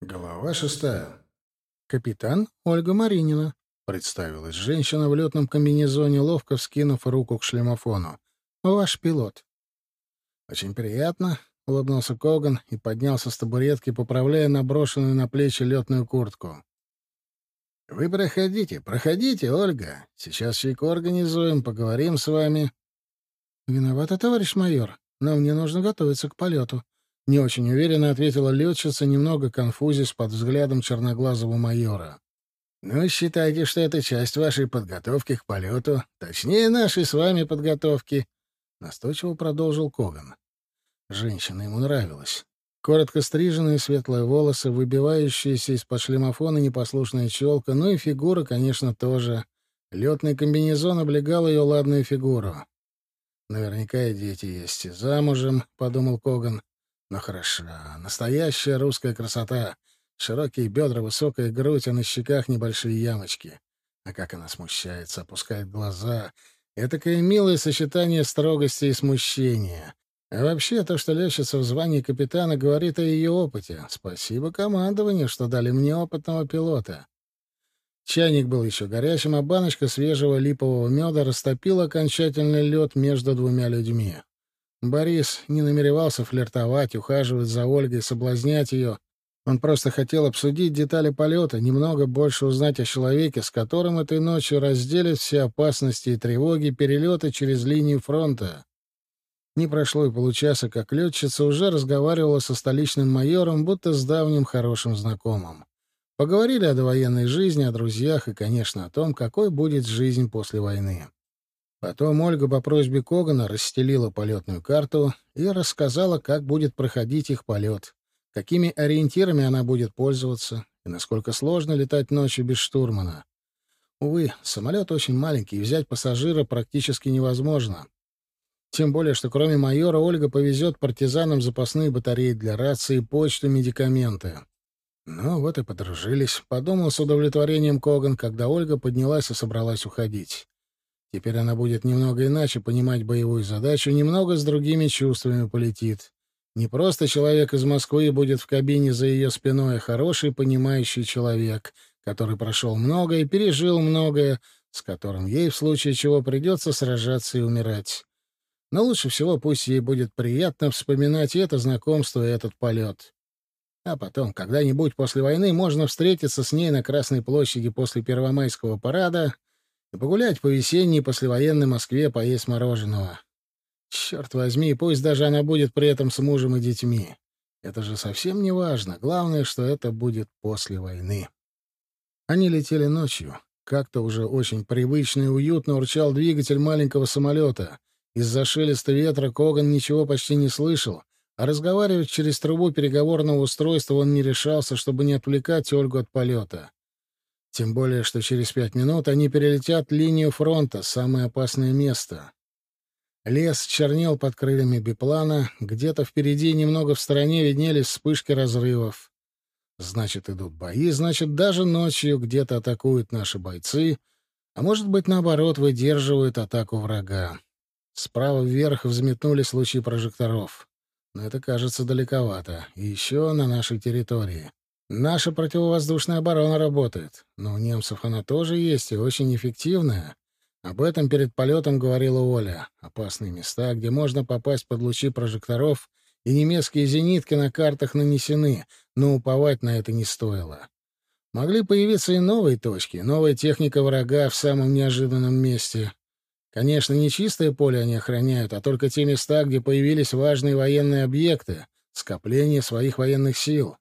Глава шестая. «Капитан Ольга Маринина», — представилась женщина в летном комбинезоне, ловко вскинув руку к шлемофону. «Ваш пилот». «Очень приятно», — улыбнулся Коган и поднялся с табуретки, поправляя наброшенную на плечи летную куртку. «Вы проходите, проходите, Ольга. Сейчас чайку организуем, поговорим с вами». «Виновата, товарищ майор, но мне нужно готовиться к полету», — не очень уверенно ответила летчица, немного конфузясь под взглядом черноглазого майора. «Ну, считайте, что это часть вашей подготовки к полету, точнее, нашей с вами подготовки», — настойчиво продолжил Коган. Женщина ему нравилась. Коротко стриженные светлые волосы, выбивающиеся из-под шлемофона непослушная челка, ну и фигура, конечно, тоже. Летный комбинезон облегал ее ладную фигуру. «Наверняка и дети есть. Замужем», — подумал Коган. «Но хороша. Настоящая русская красота. Широкие бедра, высокая грудь, а на щеках небольшие ямочки. А как она смущается, опускает глаза. Этакое милое сочетание строгости и смущения. А вообще, то, что лечится в звании капитана, говорит о ее опыте. Спасибо командованию, что дали мне опытного пилота. Чайник был еще горячим, а баночка свежего липового меда растопила окончательный лед между двумя людьми. Борис не намеревался флиртовать, ухаживать за Ольгой, соблазнять ее. Он просто хотел обсудить детали полета, немного больше узнать о человеке, с которым этой ночью разделят все опасности и тревоги перелета через линию фронта. Не прошло и получаса, как летчица уже разговаривала со столичным майором, будто с давним хорошим знакомым. Поговорили о довоенной жизни, о друзьях и, конечно, о том, какой будет жизнь после войны. Потом Ольга по просьбе Когана расстелила полетную карту и рассказала, как будет проходить их полет, какими ориентирами она будет пользоваться и насколько сложно летать ночью без штурмана. Увы, самолет очень маленький, и взять пассажира практически невозможно. Тем более, что кроме майора Ольга повезет партизанам запасные батареи для рации, почту, медикаменты. Ну вот и подружились, подумал с удовлетворением Коган, когда Ольга поднялась и собралась уходить. Теперь она будет немного иначе понимать боевую задачу, немного с другими чувствами полетит. Не просто человек из Москвы будет в кабине за ее спиной, а хороший, понимающий человек, который прошел многое, пережил многое, с которым ей в случае чего придется сражаться и умирать. Но лучше всего пусть ей будет приятно вспоминать это знакомство и этот полет. А потом, когда-нибудь после войны, можно встретиться с ней на Красной площади после Первомайского парада и погулять по весенней послевоенной Москве, поесть мороженого. Черт возьми, пусть даже она будет при этом с мужем и детьми. Это же совсем не важно. Главное, что это будет после войны. Они летели ночью. Как-то уже очень привычно и уютно урчал двигатель маленького самолета. Из-за шелеста ветра Коган ничего почти не слышал, а разговаривать через трубу переговорного устройства он не решался, чтобы не отвлекать Ольгу от полета. Тем более, что через пять минут они перелетят линию фронта, самое опасное место. Лес чернел под крыльями биплана, где-то впереди, немного в стороне, виднелись вспышки разрывов. Значит, идут бои, значит, даже ночью где-то атакуют наши бойцы, а может быть, наоборот, выдерживают атаку врага. Справа вверх взметнулись лучи прожекторов. Но это кажется далековато. И еще на нашей территории. Наша противовоздушная оборона работает. Но у немцев она тоже есть и очень эффективная. Об этом перед полетом говорила Оля. Опасные места, где можно попасть под лучи прожекторов, и немецкие зенитки на картах нанесены, но уповать на это не стоило. Могли появиться и новые точки, новая техника врага в самом неожиданном месте. Конечно, не чистое поле они охраняют, а только те места, где появились важные военные объекты, скопление своих военных сил.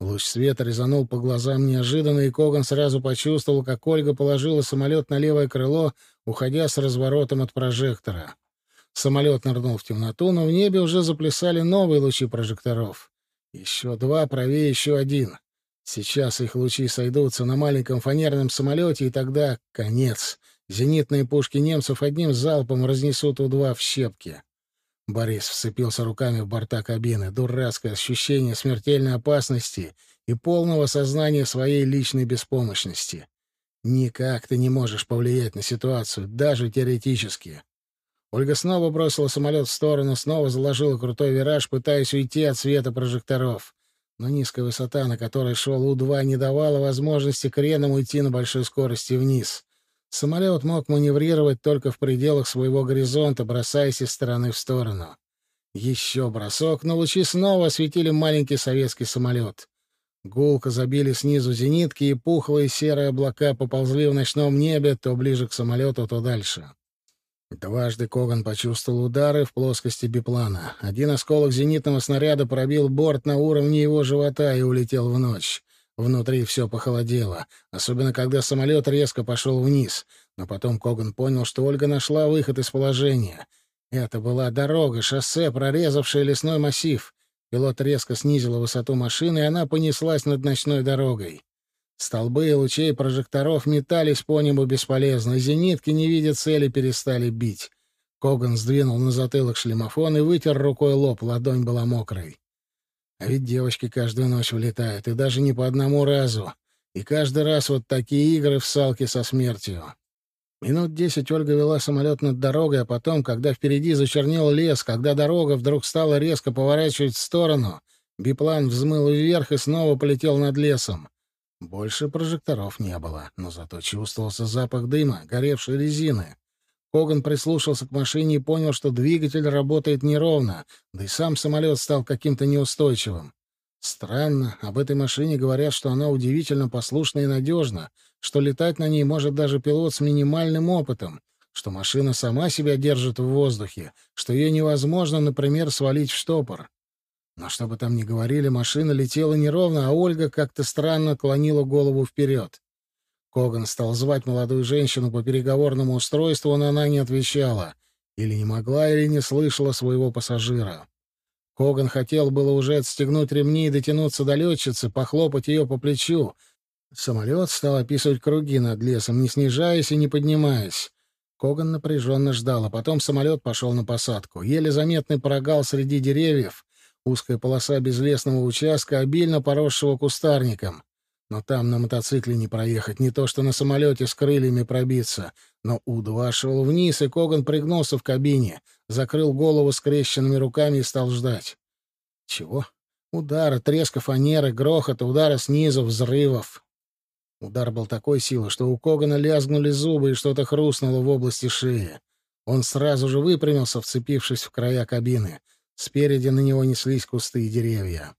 Луч света резанул по глазам неожиданно, и Коган сразу почувствовал, как Ольга положила самолет на левое крыло, уходя с разворотом от прожектора. Самолет нырнул в темноту, но в небе уже заплясали новые лучи прожекторов. Еще два, правее еще один. Сейчас их лучи сойдутся на маленьком фанерном самолете, и тогда конец — Зенитные пушки немцев одним залпом разнесут У-2 в щепки. Борис вцепился руками в борта кабины. Дурацкое ощущение смертельной опасности и полного сознания своей личной беспомощности. Никак ты не можешь повлиять на ситуацию, даже теоретически. Ольга снова бросила самолет в сторону, снова заложила крутой вираж, пытаясь уйти от света прожекторов. Но низкая высота, на которой шел У-2, не давала возможности креном уйти на большой скорости вниз. Самолет мог маневрировать только в пределах своего горизонта, бросаясь из стороны в сторону. Еще бросок, но лучи снова осветили маленький советский самолет. Гулко забили снизу зенитки, и пухлые серые облака поползли в ночном небе то ближе к самолету, то дальше. Дважды Коган почувствовал удары в плоскости биплана. Один осколок зенитного снаряда пробил борт на уровне его живота и улетел в ночь. Внутри все похолодело, особенно когда самолет резко пошел вниз. Но потом Коган понял, что Ольга нашла выход из положения. Это была дорога, шоссе, прорезавшее лесной массив. Пилот резко снизил высоту машины, и она понеслась над ночной дорогой. Столбы и лучей прожекторов метались по небу бесполезно. Зенитки, не видя цели, перестали бить. Коган сдвинул на затылок шлемофон и вытер рукой лоб, ладонь была мокрой. А ведь девочки каждую ночь улетают, и даже не по одному разу. И каждый раз вот такие игры в салке со смертью. Минут десять Ольга вела самолет над дорогой, а потом, когда впереди зачернел лес, когда дорога вдруг стала резко поворачивать в сторону, биплан взмыл вверх и снова полетел над лесом. Больше прожекторов не было, но зато чувствовался запах дыма, горевшей резины. Коган прислушался к машине и понял, что двигатель работает неровно, да и сам самолет стал каким-то неустойчивым. Странно, об этой машине говорят, что она удивительно послушна и надежна, что летать на ней может даже пилот с минимальным опытом, что машина сама себя держит в воздухе, что ее невозможно, например, свалить в штопор. Но что бы там ни говорили, машина летела неровно, а Ольга как-то странно клонила голову вперед. Коган стал звать молодую женщину по переговорному устройству, но она не отвечала. Или не могла, или не слышала своего пассажира. Коган хотел было уже отстегнуть ремни и дотянуться до летчицы, похлопать ее по плечу. Самолет стал описывать круги над лесом, не снижаясь и не поднимаясь. Коган напряженно ждал, а потом самолет пошел на посадку. Еле заметный прогал среди деревьев, Узкая полоса безлесного участка, обильно поросшего кустарником. Но там на мотоцикле не проехать, не то что на самолете с крыльями пробиться. Но У-2 шел вниз, и Коган пригнулся в кабине, закрыл голову скрещенными руками и стал ждать. Чего? Удара, треска фанеры, грохота, удара снизу, взрывов. Удар был такой силы, что у Когана лязгнули зубы и что-то хрустнуло в области шеи. Он сразу же выпрямился, вцепившись в края кабины. Спереди на него неслись кусты и деревья.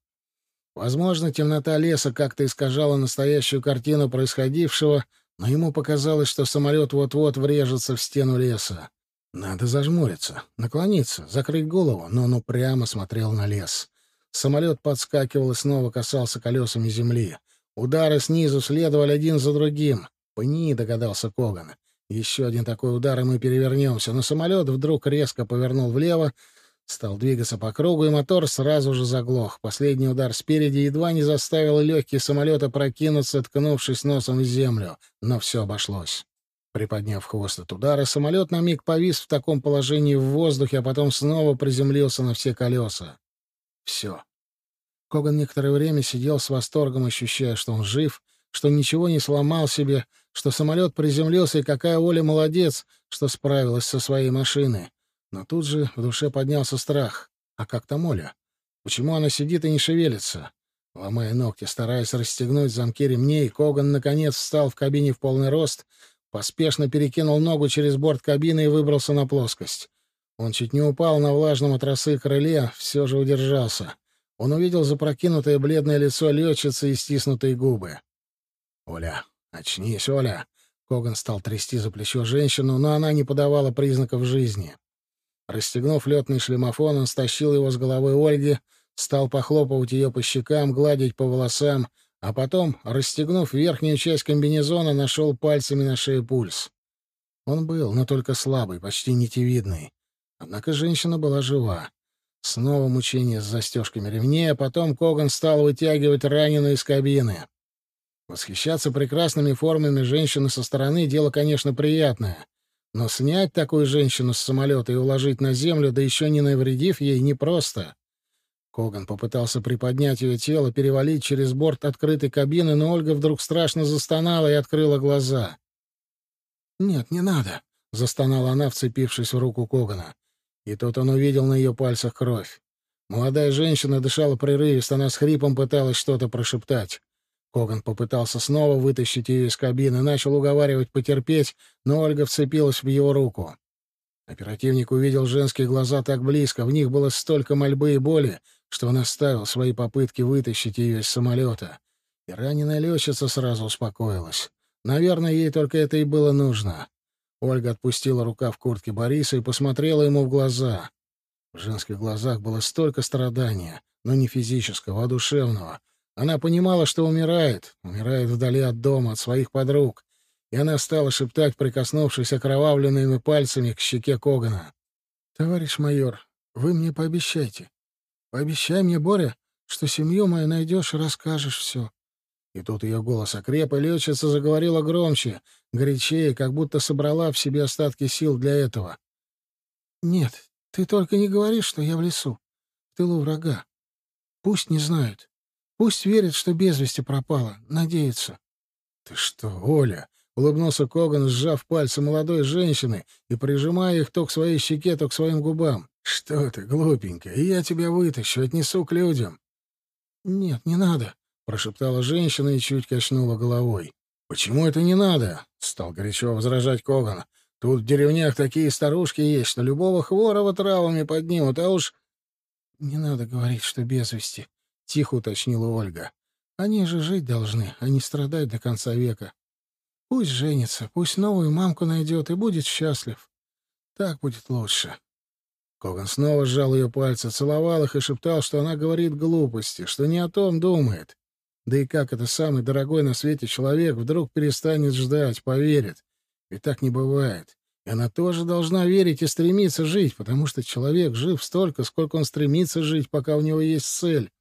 Возможно, темнота леса как-то искажала настоящую картину происходившего, но ему показалось, что самолет вот-вот врежется в стену леса. Надо зажмуриться, наклониться, закрыть голову, но он упрямо смотрел на лес. Самолет подскакивал и снова касался колесами земли. Удары снизу следовали один за другим. «Пни», — догадался Коган. «Еще один такой удар, и мы перевернемся». Но самолет вдруг резко повернул влево, Стал двигаться по кругу, и мотор сразу же заглох. Последний удар спереди едва не заставил легкий самолет опрокинуться, ткнувшись носом в землю. Но все обошлось. Приподняв хвост от удара, самолет на миг повис в таком положении в воздухе, а потом снова приземлился на все колеса. Все. Коган некоторое время сидел с восторгом, ощущая, что он жив, что ничего не сломал себе, что самолет приземлился, и какая Оля молодец, что справилась со своей машиной. Но тут же в душе поднялся страх. А как там Оля? Почему она сидит и не шевелится? Ломая ногти, стараясь расстегнуть замки ремней, Коган, наконец, встал в кабине в полный рост, поспешно перекинул ногу через борт кабины и выбрался на плоскость. Он чуть не упал на влажном от росы крыле, все же удержался. Он увидел запрокинутое бледное лицо летчицы и стиснутые губы. «Оля, очнись, Оля!» Коган стал трясти за плечо женщину, но она не подавала признаков жизни. Расстегнув летный шлемофон, он стащил его с головы Ольги, стал похлопывать ее по щекам, гладить по волосам, а потом, расстегнув верхнюю часть комбинезона, нашел пальцами на шее пульс. Он был, но только слабый, почти нитевидный. Однако женщина была жива. Снова мучение с застежками ремней, а потом Коган стал вытягивать раненую из кабины. Восхищаться прекрасными формами женщины со стороны — дело, конечно, приятное. Но снять такую женщину с самолета и уложить на землю, да еще не навредив ей, непросто. Коган попытался приподнять ее тело, перевалить через борт открытой кабины, но Ольга вдруг страшно застонала и открыла глаза. «Нет, не надо», — застонала она, вцепившись в руку Когана. И тут он увидел на ее пальцах кровь. Молодая женщина дышала прерывисто, она с хрипом пыталась что-то прошептать. Коган попытался снова вытащить ее из кабины, начал уговаривать потерпеть, но Ольга вцепилась в его руку. Оперативник увидел женские глаза так близко, в них было столько мольбы и боли, что он оставил свои попытки вытащить ее из самолета. И раненая летчица сразу успокоилась. Наверное, ей только это и было нужно. Ольга отпустила рука в куртке Бориса и посмотрела ему в глаза. В женских глазах было столько страдания, но не физического, а душевного. Она понимала, что умирает, умирает вдали от дома, от своих подруг. И она стала шептать, прикоснувшись окровавленными пальцами к щеке Когана. «Товарищ майор, вы мне пообещайте. Пообещай мне, Боря, что семью мою найдешь и расскажешь все. И тут ее голос окреп, и летчица заговорила громче, горячее, как будто собрала в себе остатки сил для этого. «Нет, ты только не говори, что я в лесу, в тылу врага. Пусть не знают. Пусть верят, что без вести пропала, надеются». «Ты что, Оля?» — улыбнулся Коган, сжав пальцы молодой женщины и прижимая их то к своей щеке, то к своим губам. «Что ты, глупенькая, я тебя вытащу, отнесу к людям». «Нет, не надо», — прошептала женщина и чуть качнула головой. «Почему это не надо?» — стал горячо возражать Коган. «Тут в деревнях такие старушки есть, что любого хворого травами поднимут, а уж...» «Не надо говорить, что без вести», — тихо уточнила Ольга. «Они же жить должны, а не страдать до конца века. Пусть женится, пусть новую мамку найдет и будет счастлив. Так будет лучше». Коган снова сжал ее пальцы, целовал их и шептал, что она говорит глупости, что не о том думает. Да и как это самый дорогой на свете человек вдруг перестанет ждать, поверит? Ведь так не бывает. И она тоже должна верить и стремиться жить, потому что человек жив столько, сколько он стремится жить, пока у него есть цель.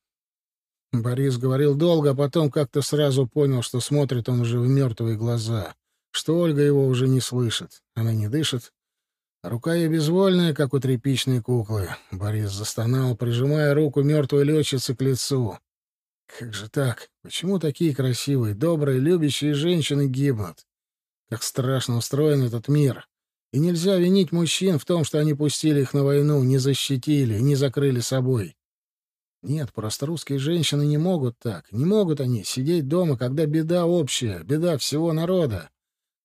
Борис говорил долго, а потом как-то сразу понял, что смотрит он уже в мертвые глаза, что Ольга его уже не слышит. Она не дышит. рука ее безвольная, как у тряпичной куклы. Борис застонал, прижимая руку мертвой летчицы к лицу. Как же так? Почему такие красивые, добрые, любящие женщины гибнут? Как страшно устроен этот мир. И нельзя винить мужчин в том, что они пустили их на войну, не защитили, не закрыли собой. Нет, просто русские женщины не могут так. Не могут они сидеть дома, когда беда общая, беда всего народа.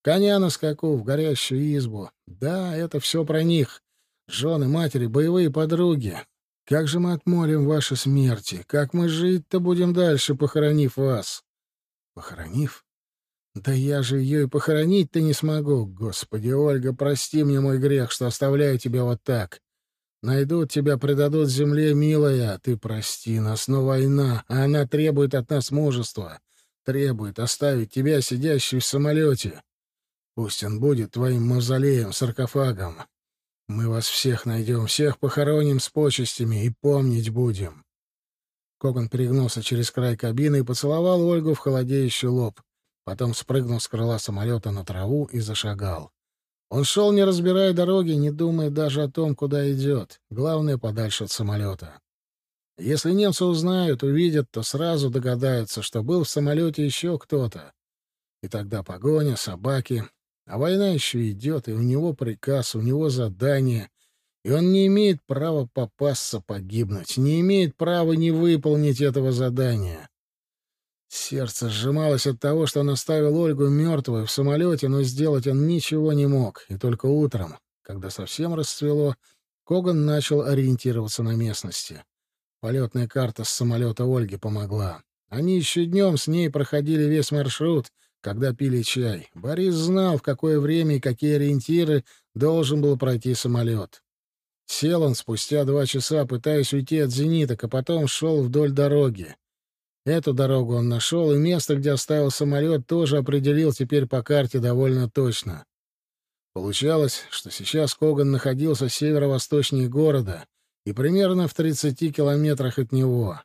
Коня на скаку, в горящую избу. Да, это все про них. Жены, матери, боевые подруги. Как же мы отмолим ваши смерти? Как мы жить-то будем дальше, похоронив вас? Похоронив? Да я же ее и похоронить-то не смогу. Господи, Ольга, прости мне мой грех, что оставляю тебя вот так. Найдут тебя, предадут земле, милая. Ты прости нас, но война, а она требует от нас мужества. Требует оставить тебя, сидящей в самолете. Пусть он будет твоим мавзолеем, саркофагом. Мы вас всех найдем, всех похороним с почестями и помнить будем. Коган перегнулся через край кабины и поцеловал Ольгу в холодеющий лоб. Потом спрыгнул с крыла самолета на траву и зашагал. Он шел, не разбирая дороги, не думая даже о том, куда идет. Главное, подальше от самолета. Если немцы узнают, увидят, то сразу догадаются, что был в самолете еще кто-то. И тогда погоня, собаки, а война еще идет, и у него приказ, у него задание, и он не имеет права попасться, погибнуть, не имеет права не выполнить этого задания. Сердце сжималось от того, что он оставил Ольгу мертвой в самолете, но сделать он ничего не мог. И только утром, когда совсем расцвело, Коган начал ориентироваться на местности. Полетная карта с самолета Ольги помогла. Они еще днем с ней проходили весь маршрут — когда пили чай. Борис знал, в какое время и какие ориентиры должен был пройти самолет. Сел он спустя два часа, пытаясь уйти от зениток, а потом шел вдоль дороги. Эту дорогу он нашел, и место, где оставил самолет, тоже определил теперь по карте довольно точно. Получалось, что сейчас Коган находился северо-восточнее города и примерно в 30 километрах от него.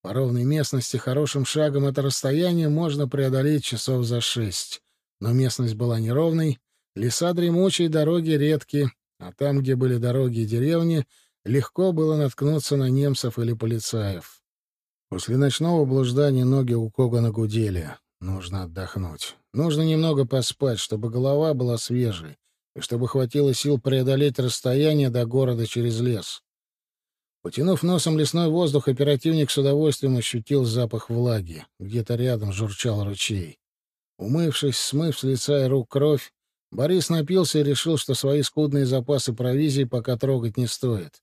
По ровной местности хорошим шагом это расстояние можно преодолеть часов за шесть. Но местность была неровной, леса дремучие, дороги редкие, а там, где были дороги и деревни, легко было наткнуться на немцев или полицаев. После ночного блуждания ноги у Когана гудели. Нужно отдохнуть. Нужно немного поспать, чтобы голова была свежей, и чтобы хватило сил преодолеть расстояние до города через лес. Потянув носом лесной воздух, оперативник с удовольствием ощутил запах влаги. Где-то рядом журчал ручей. Умывшись, смыв с лица и рук кровь, Борис напился и решил, что свои скудные запасы провизии пока трогать не стоит.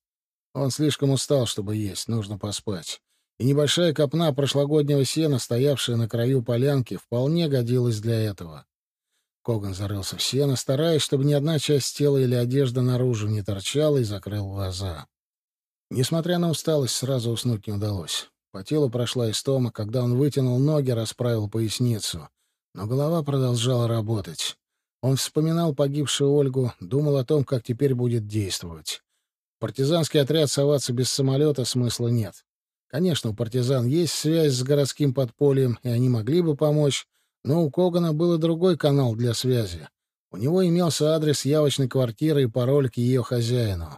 Он слишком устал, чтобы есть, нужно поспать. И небольшая копна прошлогоднего сена, стоявшая на краю полянки, вполне годилась для этого. Коган зарылся в сено, стараясь, чтобы ни одна часть тела или одежда наружу не торчала, и закрыл глаза. Несмотря на усталость, сразу уснуть не удалось. По телу прошла истома, когда он вытянул ноги, расправил поясницу. Но голова продолжала работать. Он вспоминал погибшую Ольгу, думал о том, как теперь будет действовать. партизанский отряд соваться без самолета смысла нет. Конечно, у партизан есть связь с городским подпольем, и они могли бы помочь, но у Когана был и другой канал для связи. У него имелся адрес явочной квартиры и пароль к ее хозяину.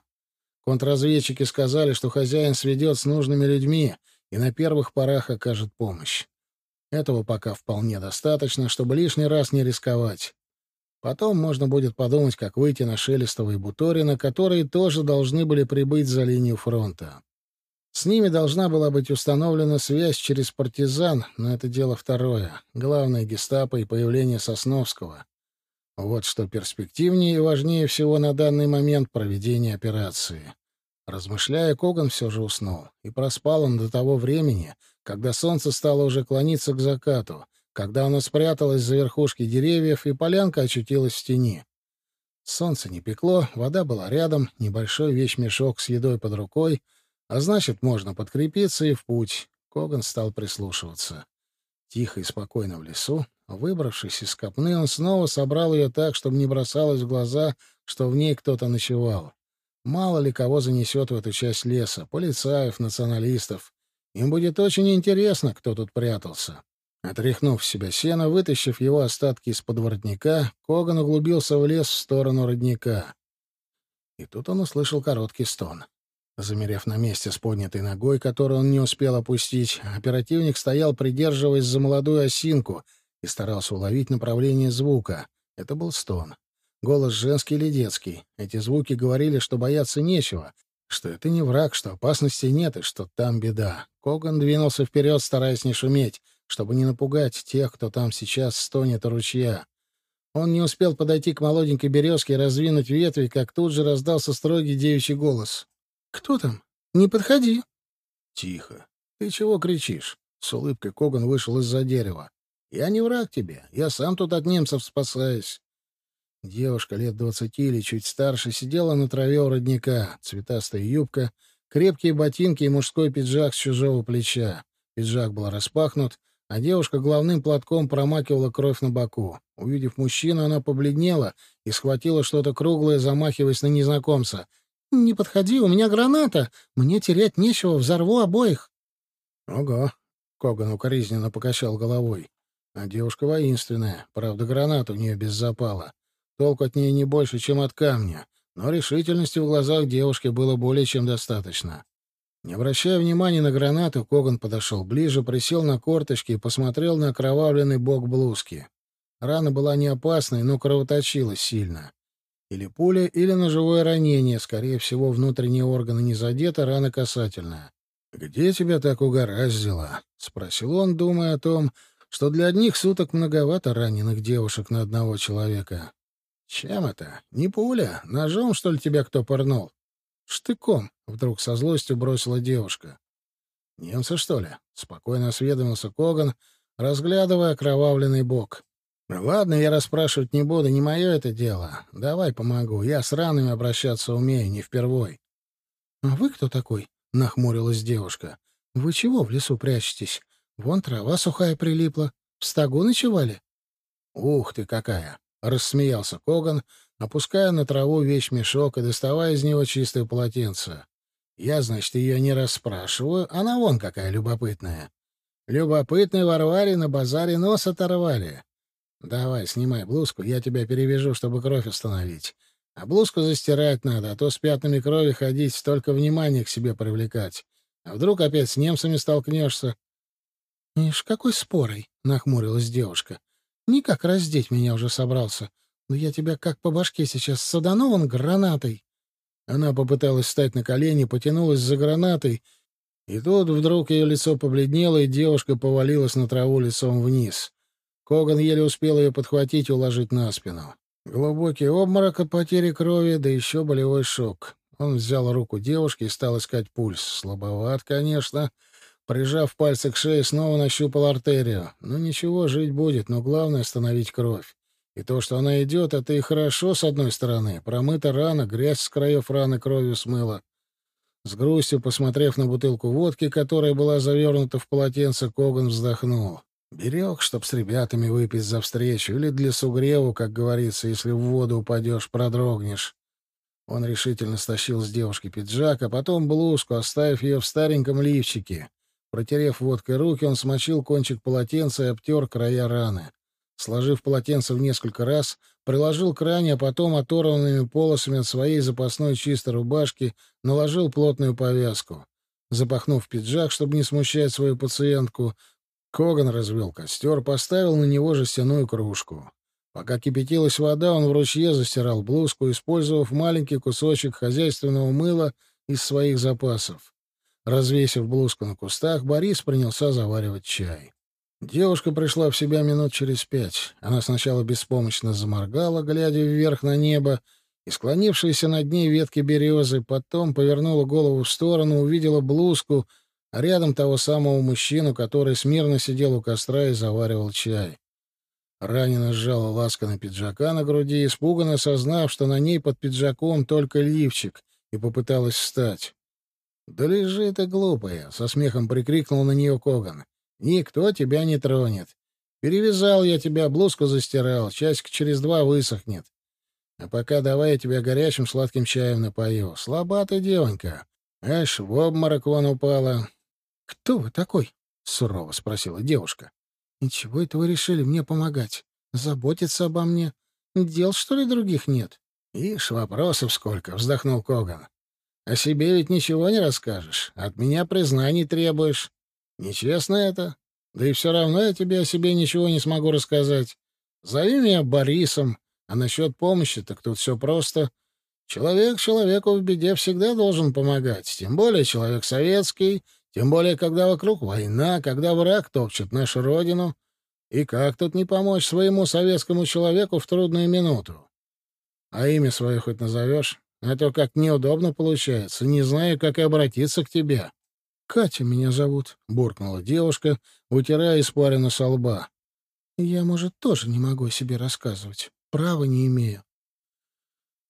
Контрразведчики сказали, что хозяин сведет с нужными людьми и на первых порах окажет помощь. Этого пока вполне достаточно, чтобы лишний раз не рисковать. Потом можно будет подумать, как выйти на Шелестова и Буторина, которые тоже должны были прибыть за линию фронта. С ними должна была быть установлена связь через партизан, но это дело второе. Главное — гестапо и появление Сосновского. Вот что перспективнее и важнее всего на данный момент проведения операции. Размышляя, Коган все же уснул. И проспал он до того времени, когда солнце стало уже клониться к закату, когда оно спряталось за верхушки деревьев, и полянка очутилась в тени. Солнце не пекло, вода была рядом, небольшой вещмешок с едой под рукой, а значит, можно подкрепиться и в путь. Коган стал прислушиваться. Тихо и спокойно в лесу, Выбравшись из копны, он снова собрал ее так, чтобы не бросалось в глаза, что в ней кто-то ночевал. Мало ли кого занесет в эту часть леса — полицаев, националистов. Им будет очень интересно, кто тут прятался. Отряхнув себя сено, вытащив его остатки из-под воротника, Коган углубился в лес в сторону родника. И тут он услышал короткий стон. Замерев на месте с поднятой ногой, которую он не успел опустить, оперативник стоял, придерживаясь за молодую осинку — и старался уловить направление звука. Это был стон. Голос женский или детский. Эти звуки говорили, что бояться нечего, что это не враг, что опасности нет и что там беда. Коган двинулся вперед, стараясь не шуметь, чтобы не напугать тех, кто там сейчас стонет у ручья. Он не успел подойти к молоденькой березке и раздвинуть ветви, как тут же раздался строгий девичий голос. «Кто там? Не подходи!» «Тихо. Ты чего кричишь?» С улыбкой Коган вышел из-за дерева. Я не враг тебе. Я сам тут от немцев спасаюсь. Девушка лет двадцати или чуть старше сидела на траве у родника. Цветастая юбка, крепкие ботинки и мужской пиджак с чужого плеча. Пиджак был распахнут, а девушка головным платком промакивала кровь на боку. Увидев мужчину, она побледнела и схватила что-то круглое, замахиваясь на незнакомца. «Не подходи, у меня граната. Мне терять нечего, взорву обоих». «Ого!» — Коган укоризненно покачал головой. А девушка воинственная, правда, граната у нее без запала. Толк от нее не больше, чем от камня, но решительности в глазах девушки было более чем достаточно. Не обращая внимания на гранату, Коган подошел ближе, присел на корточки и посмотрел на окровавленный бок блузки. Рана была не опасной, но кровоточила сильно. Или пуля, или ножевое ранение, скорее всего, внутренние органы не задеты, рана касательная. «Где тебя так угораздило?» — спросил он, думая о том, что для одних суток многовато раненых девушек на одного человека. Чем это? Не пуля? Ножом, что ли, тебя кто порнул? Штыком, вдруг со злостью бросила девушка. Немцы, что ли? Спокойно осведомился Коган, разглядывая окровавленный бок. «Ладно, я расспрашивать не буду, не мое это дело. Давай помогу. Я с ранами обращаться умею, не впервой». «А вы кто такой?» — нахмурилась девушка. «Вы чего в лесу прячетесь? Вон трава сухая прилипла. В стогу ночевали? — Ух ты какая! — рассмеялся Коган, опуская на траву вещмешок и доставая из него чистое полотенце. Я, значит, ее не расспрашиваю, она вон какая любопытная. Любопытной Варваре на базаре нос оторвали. Давай, снимай блузку, я тебя перевяжу, чтобы кровь остановить. А блузку застирать надо, а то с пятнами крови ходить, столько внимания к себе привлекать. А вдруг опять с немцами столкнешься? «Ишь, какой спорой!» — нахмурилась девушка. «Никак раздеть меня уже собрался. Но я тебя как по башке сейчас садану он гранатой». Она попыталась встать на колени, потянулась за гранатой, и тут вдруг ее лицо побледнело, и девушка повалилась на траву лицом вниз. Коган еле успел ее подхватить и уложить на спину. Глубокий обморок от потери крови, да еще болевой шок. Он взял руку девушки и стал искать пульс. Слабоват, конечно. Прижав пальцы к шее, снова нащупал артерию. Ну ничего, жить будет, но главное — остановить кровь. И то, что она идет, это и хорошо, с одной стороны. Промыта рана, грязь с краев раны кровью смыла. С грустью, посмотрев на бутылку водки, которая была завернута в полотенце, Коган вздохнул. Берег, чтоб с ребятами выпить за встречу, или для сугреву, как говорится, если в воду упадешь, продрогнешь. Он решительно стащил с девушки пиджак, а потом блузку, оставив ее в стареньком лифчике. Протерев водкой руки, он смочил кончик полотенца и обтер края раны. Сложив полотенце в несколько раз, приложил к ране, а потом оторванными полосами от своей запасной чистой рубашки наложил плотную повязку. Запахнув пиджак, чтобы не смущать свою пациентку, Коган развел костер, поставил на него жестяную кружку. Пока кипятилась вода, он в ручье застирал блузку, использовав маленький кусочек хозяйственного мыла из своих запасов. Развесив блузку на кустах, Борис принялся заваривать чай. Девушка пришла в себя минут через пять. Она сначала беспомощно заморгала, глядя вверх на небо, и, склонившаяся над ней ветки березы, потом повернула голову в сторону, увидела блузку, а рядом того самого мужчину, который смирно сидел у костра и заваривал чай. Ранена сжала ласка пиджака на груди, испуганно осознав, что на ней под пиджаком только лифчик, и попыталась встать. «Да лежи ты, глупая!» — со смехом прикрикнул на нее Коган. Никто тебя не тронет. Перевязал я тебя, блузку застирал, часик через два высохнет. А пока давай я тебя горячим сладким чаем напою. Слаба ты, девонька. Аж в обморок вон упала. — Кто вы такой? — сурово спросила девушка. — Ничего это вы решили мне помогать? Заботиться обо мне? Дел, что ли, других нет? — Ишь, вопросов сколько, — вздохнул Коган. — О себе ведь ничего не расскажешь. От меня признаний требуешь. Нечестно это. Да и все равно я тебе о себе ничего не смогу рассказать. Зови меня Борисом, а насчет помощи так тут все просто. Человек человеку в беде всегда должен помогать, тем более человек советский, тем более, когда вокруг война, когда враг топчет нашу родину. И как тут не помочь своему советскому человеку в трудную минуту? А имя свое хоть назовешь? А то как неудобно получается, не знаю, как и обратиться к тебе. «Катя меня зовут», — буркнула девушка, вытирая испарину со лба. «Я, может, тоже не могу себе рассказывать. Права не имею».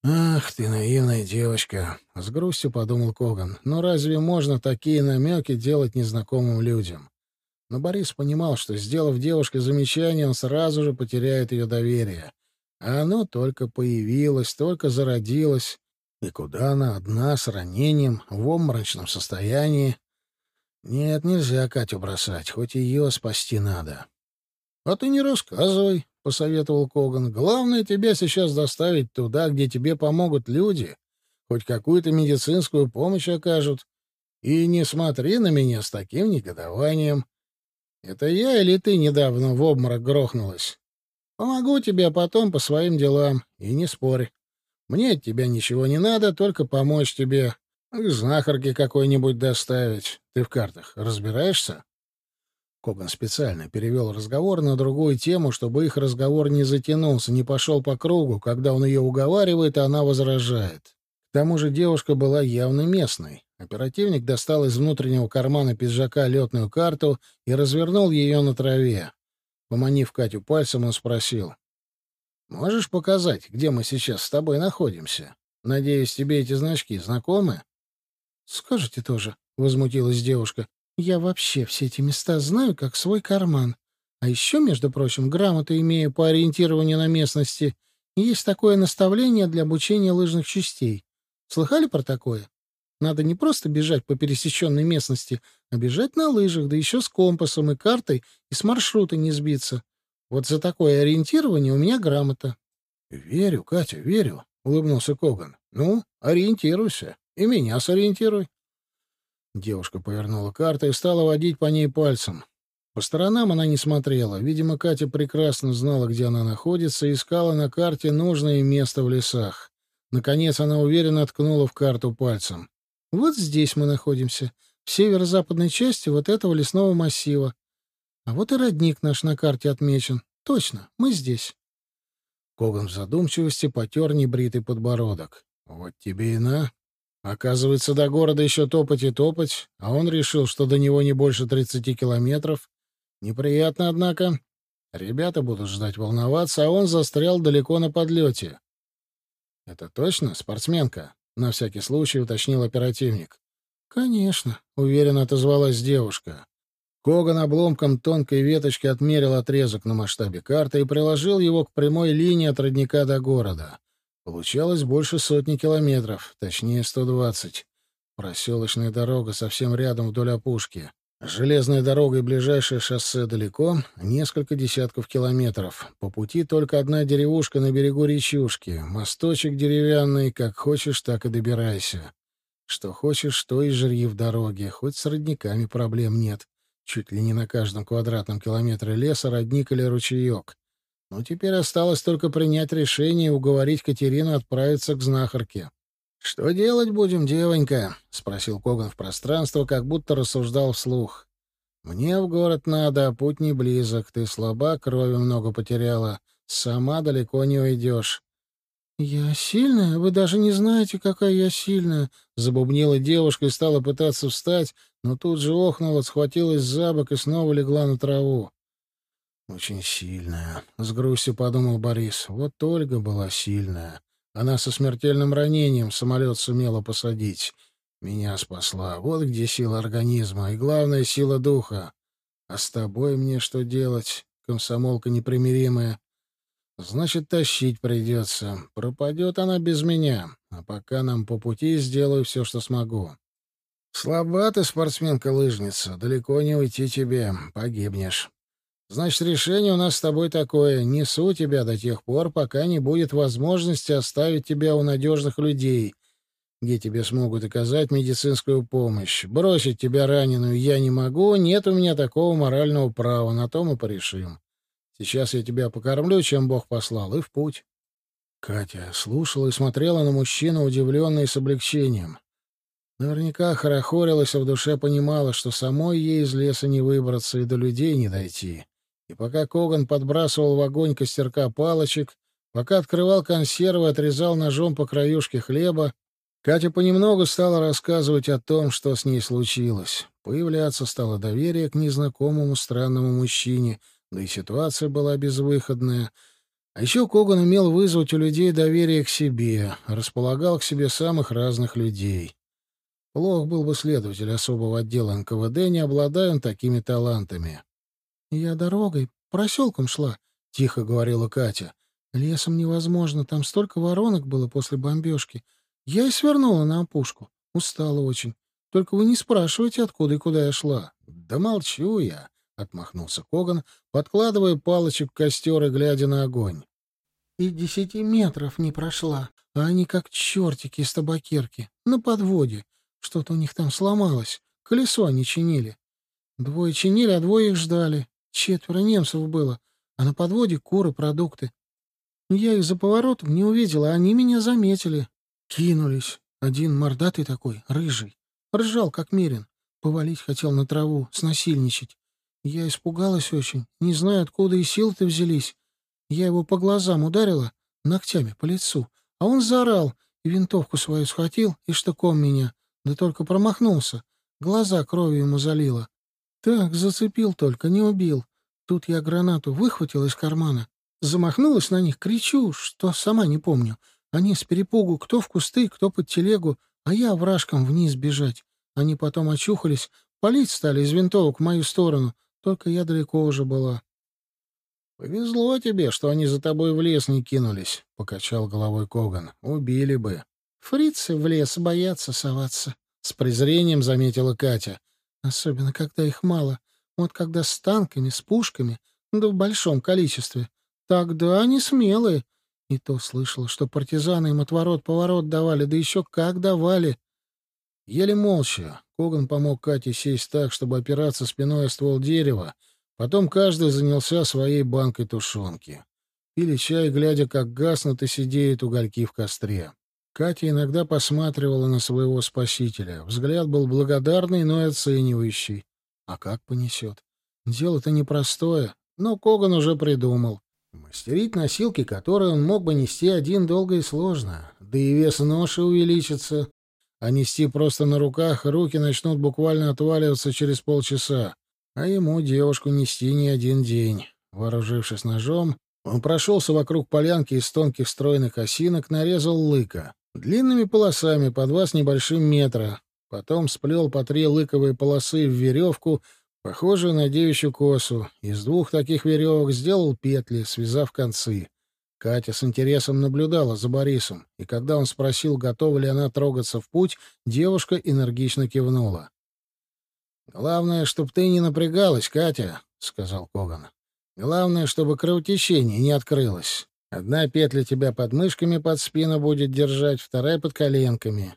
«Ах ты, наивная девочка!» — с грустью подумал Коган. «Но разве можно такие намеки делать незнакомым людям?» Но Борис понимал, что, сделав девушке замечание, он сразу же потеряет ее доверие. А оно только появилось, только зародилось. И куда она одна, с ранением, в обморочном состоянии? Нет, нельзя Катю бросать, хоть ее спасти надо. — А ты не рассказывай, — посоветовал Коган. — Главное тебя сейчас доставить туда, где тебе помогут люди, хоть какую-то медицинскую помощь окажут. И не смотри на меня с таким негодованием. Это я или ты недавно в обморок грохнулась? Помогу тебе потом по своим делам, и не спорь. Мне от тебя ничего не надо, только помочь тебе. К знахарке какой-нибудь доставить. Ты в картах разбираешься? Коган специально перевел разговор на другую тему, чтобы их разговор не затянулся, не пошел по кругу, когда он ее уговаривает, а она возражает. К тому же девушка была явно местной. Оперативник достал из внутреннего кармана пиджака летную карту и развернул ее на траве. Поманив Катю пальцем, он спросил. «Можешь показать, где мы сейчас с тобой находимся? Надеюсь, тебе эти значки знакомы?» «Скажите тоже», — возмутилась девушка. «Я вообще все эти места знаю, как свой карман. А еще, между прочим, грамоту имею по ориентированию на местности. Есть такое наставление для обучения лыжных частей. Слыхали про такое? Надо не просто бежать по пересеченной местности, а бежать на лыжах, да еще с компасом и картой, и с маршрута не сбиться. Вот за такое ориентирование у меня грамота». «Верю, Катя, верю», — улыбнулся Коган. «Ну, ориентируйся». И меня сориентируй. Девушка повернула карту и стала водить по ней пальцем. По сторонам она не смотрела. Видимо, Катя прекрасно знала, где она находится, и искала на карте нужное место в лесах. Наконец она уверенно ткнула в карту пальцем. «Вот здесь мы находимся, в северо-западной части вот этого лесного массива. А вот и родник наш на карте отмечен. Точно, мы здесь». Коган в задумчивости потер небритый подбородок. «Вот тебе и на. Оказывается, до города еще топать и топать, а он решил, что до него не больше тридцати километров. Неприятно, однако. Ребята будут ждать волноваться, а он застрял далеко на подлете. «Это точно спортсменка?» — на всякий случай уточнил оперативник. «Конечно», — уверенно отозвалась девушка. Коган обломком тонкой веточки отмерил отрезок на масштабе карты и приложил его к прямой линии от родника до города. Получалось больше сотни километров, точнее, сто двадцать. Проселочная дорога совсем рядом вдоль опушки. Дорога и ближайшее шоссе далеко, несколько десятков километров. По пути только одна деревушка на берегу речушки. Мосточек деревянный, как хочешь, так и добирайся. Что хочешь, то и жри в дороге, хоть с родниками проблем нет. Чуть ли не на каждом квадратном километре леса родник или ручеек. Ну, теперь осталось только принять решение и уговорить Катерину отправиться к знахарке. «Что делать будем, девонька?» — спросил Коган в пространство, как будто рассуждал вслух. «Мне в город надо, а путь не близок. Ты слаба, крови много потеряла. Сама далеко не уйдешь». «Я сильная? Вы даже не знаете, какая я сильная!» — забубнила девушка и стала пытаться встать, но тут же охнула, схватилась за бок и снова легла на траву. «Очень сильная», — с грустью подумал Борис. «Вот Ольга была сильная. Она со смертельным ранением самолет сумела посадить. Меня спасла. Вот где сила организма и, главная, сила духа. А с тобой мне что делать, комсомолка непримиримая? Значит, тащить придется. Пропадет она без меня. А пока нам по пути сделаю все, что смогу. Слаба ты, спортсменка-лыжница. Далеко не уйти тебе. Погибнешь. Значит, решение у нас с тобой такое. Несу тебя до тех пор, пока не будет возможности оставить тебя у надежных людей, где тебе смогут оказать медицинскую помощь. Бросить тебя раненую я не могу, нет у меня такого морального права, на то мы порешим. Сейчас я тебя покормлю, чем Бог послал, и в путь. Катя слушала и смотрела на мужчину, удивленно и с облегчением. Наверняка хорохорилась, а в душе понимала, что самой ей из леса не выбраться и до людей не дойти. И пока Коган подбрасывал в огонь костерка палочек, пока открывал консервы, отрезал ножом по краюшке хлеба, Катя понемногу стала рассказывать о том, что с ней случилось. Появляться стало доверие к незнакомому странному мужчине, да и ситуация была безвыходная. А еще Коган умел вызвать у людей доверие к себе, располагал к себе самых разных людей. Плох был бы следователь особого отдела НКВД, не обладая он такими талантами. «Я дорогой, проселком шла», — тихо говорила Катя. «Лесом невозможно, там столько воронок было после бомбежки. Я и свернула на опушку. Устала очень. Только вы не спрашивайте, откуда и куда я шла». «Да молчу я», — отмахнулся Коган, подкладывая палочек в костер и глядя на огонь. «И десяти метров не прошла, а они как чертики из табакерки, на подводе. Что-то у них там сломалось, колесо они чинили. Двое чинили, а двое их ждали. Четверо немцев было, а на подводе куры, продукты. Я их за поворотом не увидела, они меня заметили. Кинулись. Один мордатый такой, рыжий. Ржал, как мерин. Повалить хотел на траву, снасильничать. Я испугалась очень, не знаю, откуда и силы-то взялись. Я его по глазам ударила, ногтями по лицу, а он заорал и винтовку свою схватил и штыком меня. Да только промахнулся. Глаза кровью ему залило. Так, зацепил только, не убил. Тут я гранату выхватил из кармана, замахнулась на них, кричу, что сама не помню. Они с перепугу кто в кусты, кто под телегу, а я вражком вниз бежать. Они потом очухались, палить стали из винтовок в мою сторону, только я далеко уже была. — Повезло тебе, что они за тобой в лес не кинулись, — покачал головой Коган. — Убили бы. — Фрицы в лес боятся соваться, — с презрением заметила Катя. Особенно, когда их мало. Вот когда с танками, с пушками, да в большом количестве. Тогда они смелые. И то слышала, что партизаны им отворот-поворот давали, да еще как давали. Еле молча. Коган помог Кате сесть так, чтобы опираться спиной о ствол дерева. Потом каждый занялся своей банкой тушенки. Пили чай, глядя, как гаснут и сидеют угольки в костре. Катя иногда посматривала на своего спасителя. Взгляд был благодарный, но и оценивающий. А как понесет? Дело-то непростое, но Коган уже придумал. Мастерить носилки, которые он мог бы нести один, долго и сложно. Да и вес ноши увеличится. А нести просто на руках руки начнут буквально отваливаться через полчаса. А ему девушку нести не один день. Вооружившись ножом, он прошелся вокруг полянки из тонких стройных осинок, нарезал лыка. Длинными полосами по два с небольшим метра. Потом сплел по три лыковые полосы в веревку, похожую на девичью косу. Из двух таких веревок сделал петли, связав концы. Катя с интересом наблюдала за Борисом, и когда он спросил, готова ли она трогаться в путь, девушка энергично кивнула. «Главное, чтоб ты не напрягалась, Катя», — сказал Коган. «Главное, чтобы кровотечение не открылось. Одна петля тебя под мышками под спину будет держать, вторая под коленками.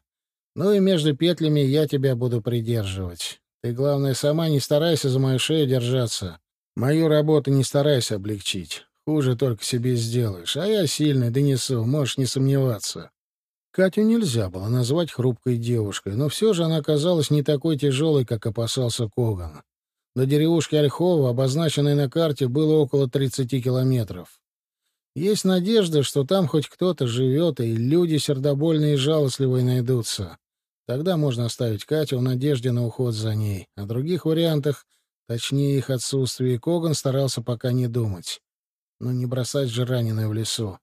Ну и между петлями я тебя буду придерживать. Ты, главное, сама не старайся за мою шею держаться. Мою работу не старайся облегчить. Хуже только себе сделаешь. А я сильный, донесу, можешь не сомневаться. Катю нельзя было назвать хрупкой девушкой, но все же она оказалась не такой тяжелой, как опасался Коган. До деревушки Ольхова, обозначенной на карте, было около 30 километров. Есть надежда, что там хоть кто-то живет, и люди сердобольные и жалостливые найдутся. Тогда можно оставить Катю в надежде на уход за ней. О других вариантах, точнее их отсутствии, Коган старался пока не думать но не бросать же раненую в лесу.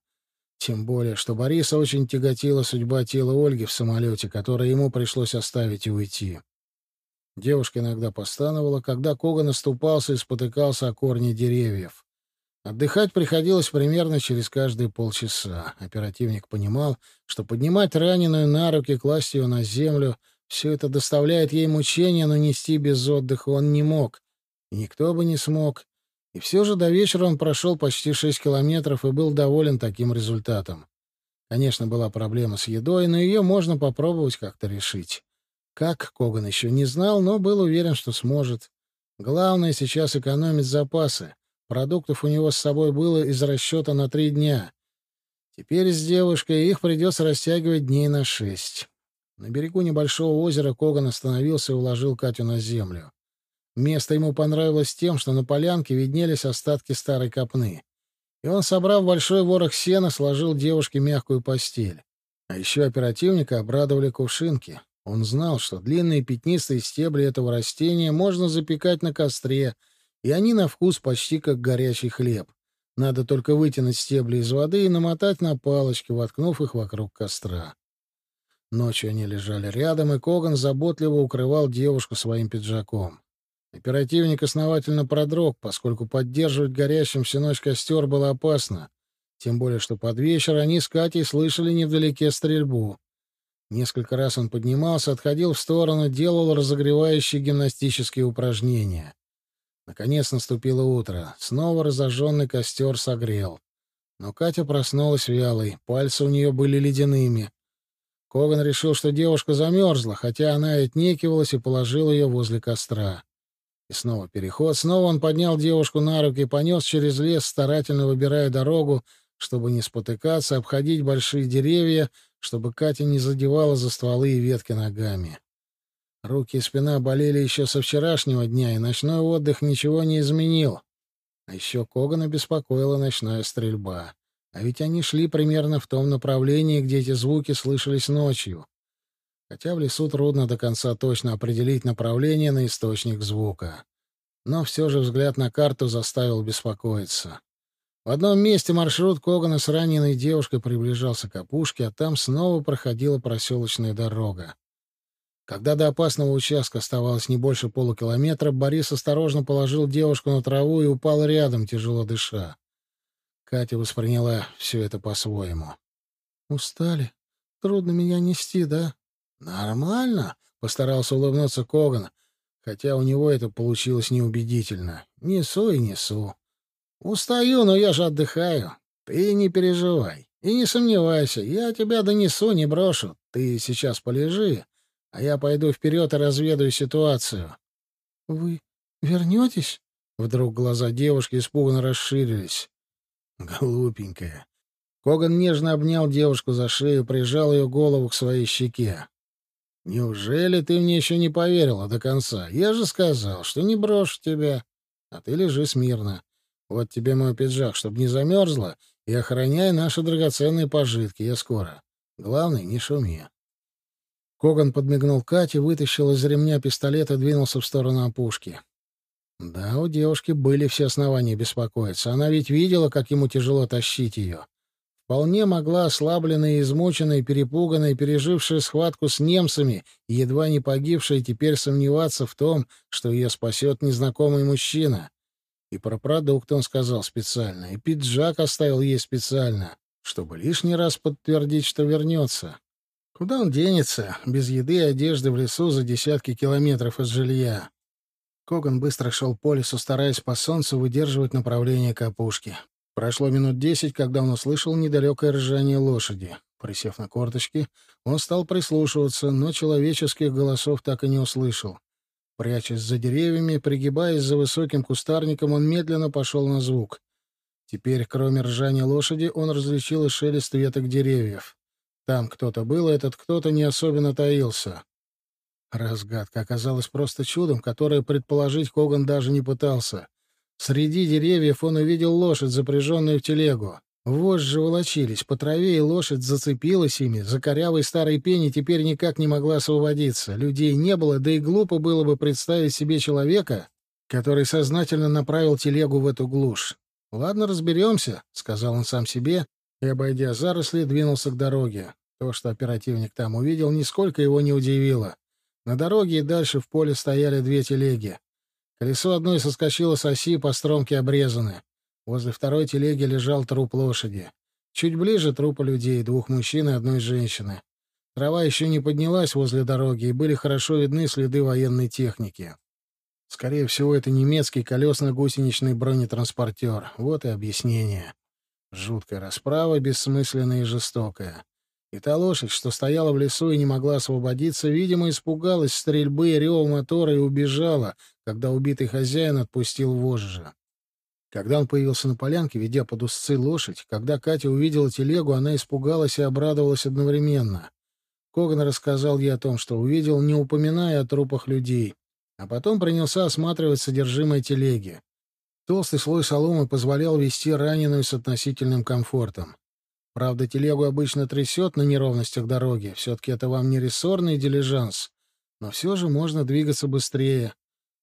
Тем более, что Бориса очень тяготила судьба тела Ольги в самолете, которое ему пришлось оставить и уйти. Девушка иногда постановала, когда Коган наступался и спотыкался о корни деревьев. Отдыхать приходилось примерно через каждые полчаса. Оперативник понимал, что поднимать раненую на руки, класть ее на землю — все это доставляет ей мучения, но нести без отдыха он не мог. И никто бы не смог. И все же до вечера он прошел почти шесть километров и был доволен таким результатом. Конечно, была проблема с едой, но ее можно попробовать как-то решить. Как, Коган еще не знал, но был уверен, что сможет. Главное сейчас экономить запасы. Продуктов у него с собой было из расчета на три дня. Теперь с девушкой их придется растягивать дней на шесть. На берегу небольшого озера Коган остановился и уложил Катю на землю. Место ему понравилось тем, что на полянке виднелись остатки старой копны. И он, собрав большой ворох сена, сложил девушке мягкую постель. А еще оперативника обрадовали кувшинки. Он знал, что длинные пятнистые стебли этого растения можно запекать на костре, и они на вкус почти как горячий хлеб. Надо только вытянуть стебли из воды и намотать на палочки, воткнув их вокруг костра. Ночью они лежали рядом, и Коган заботливо укрывал девушку своим пиджаком. Оперативник основательно продрог, поскольку поддерживать горящим всю ночь костер было опасно. Тем более, что под вечер они с Катей слышали невдалеке стрельбу. Несколько раз он поднимался, отходил в сторону, делал разогревающие гимнастические упражнения. Наконец наступило утро. Снова разожженный костер согрел. Но Катя проснулась вялой, пальцы у нее были ледяными. Коган решил, что девушка замерзла, хотя она и отнекивалась и положил ее возле костра. И снова переход. Снова он поднял девушку на руки и понес через лес, старательно выбирая дорогу, чтобы не спотыкаться, обходить большие деревья, чтобы Катя не задевала за стволы и ветки ногами. Руки и спина болели еще со вчерашнего дня, и ночной отдых ничего не изменил. А еще Когана беспокоила ночная стрельба. А ведь они шли примерно в том направлении, где эти звуки слышались ночью хотя в лесу трудно до конца точно определить направление на источник звука. Но все же взгляд на карту заставил беспокоиться. В одном месте маршрут Когана с раненой девушкой приближался к опушке, а там снова проходила проселочная дорога. Когда до опасного участка оставалось не больше полукилометра, Борис осторожно положил девушку на траву и упал рядом, тяжело дыша. Катя восприняла все это по-своему. «Устали? Трудно меня нести, да?» «Нормально», — постарался улыбнуться Коган, хотя у него это получилось неубедительно. «Несу и несу. Устаю, но я же отдыхаю. Ты не переживай и не сомневайся, я тебя донесу, не брошу. Ты сейчас полежи, а я пойду вперед и разведаю ситуацию». «Вы вернетесь?» Вдруг глаза девушки испуганно расширились. «Глупенькая, Коган нежно обнял девушку за шею, прижал ее голову к своей щеке. «Неужели ты мне еще не поверила до конца? Я же сказал, что не брошу тебя. А ты лежи смирно. Вот тебе мой пиджак, чтобы не замерзла, и охраняй наши драгоценные пожитки. Я скоро. Главное, не шуми». Коган подмигнул Кате, вытащил из ремня пистолет и двинулся в сторону опушки. Да, у девушки были все основания беспокоиться. Она ведь видела, как ему тяжело тащить ее. Вполне могла ослабленная, измученная, перепуганная, пережившая схватку с немцами едва не погибшая теперь сомневаться в том, что ее спасет незнакомый мужчина. И про продукт он сказал специально, и пиджак оставил ей специально, чтобы лишний раз подтвердить, что вернется. Куда он денется, без еды и одежды в лесу за десятки километров от жилья? Коган быстро шел по лесу, стараясь по солнцу выдерживать направление к. Прошло минут десять, когда он услышал недалекое ржание лошади. Присев на корточки, он стал прислушиваться, но человеческих голосов так и не услышал. Прячась за деревьями, пригибаясь за высоким кустарником, он медленно пошел на звук. Теперь, кроме ржания лошади, он различил и шелест веток деревьев. Там кто-то был, и этот кто-то не особенно таился. Разгадка оказалась просто чудом, которое предположить Коган даже не пытался. Среди деревьев он увидел лошадь, запряженную в телегу. Вожжи волочились по траве, и лошадь зацепилась ими. За корявой старой пени теперь никак не могла освободиться. Людей не было, да и глупо было бы представить себе человека, который сознательно направил телегу в эту глушь. «Ладно, разберемся», — сказал он сам себе, и, обойдя заросли, двинулся к дороге. То, что оперативник там увидел, нисколько его не удивило. На дороге и дальше в поле стояли две телеги. Колесо одной соскочило с оси, по стромке обрезаны. Возле второй телеги лежал труп лошади. Чуть ближе трупы людей, двух мужчин и одной женщины. Трава еще не поднялась возле дороги, и были хорошо видны следы военной техники. Скорее всего, это немецкий колесно-гусеничный бронетранспортер. Вот и объяснение. Жуткая расправа, бессмысленная и жестокая. И та лошадь, что стояла в лесу и не могла освободиться, видимо, испугалась стрельбы и рева мотора и убежала, когда убитый хозяин отпустил вожжи. Когда он появился на полянке, ведя под узцы лошадь, когда Катя увидела телегу, она испугалась и обрадовалась одновременно. Коган рассказал ей о том, что увидел, не упоминая о трупах людей, а потом принялся осматривать содержимое телеги. Толстый слой соломы позволял вести раненую с относительным комфортом. Правда, телегу обычно трясет на неровностях дороги. Все-таки это вам не рессорный дилижанс. Но все же можно двигаться быстрее.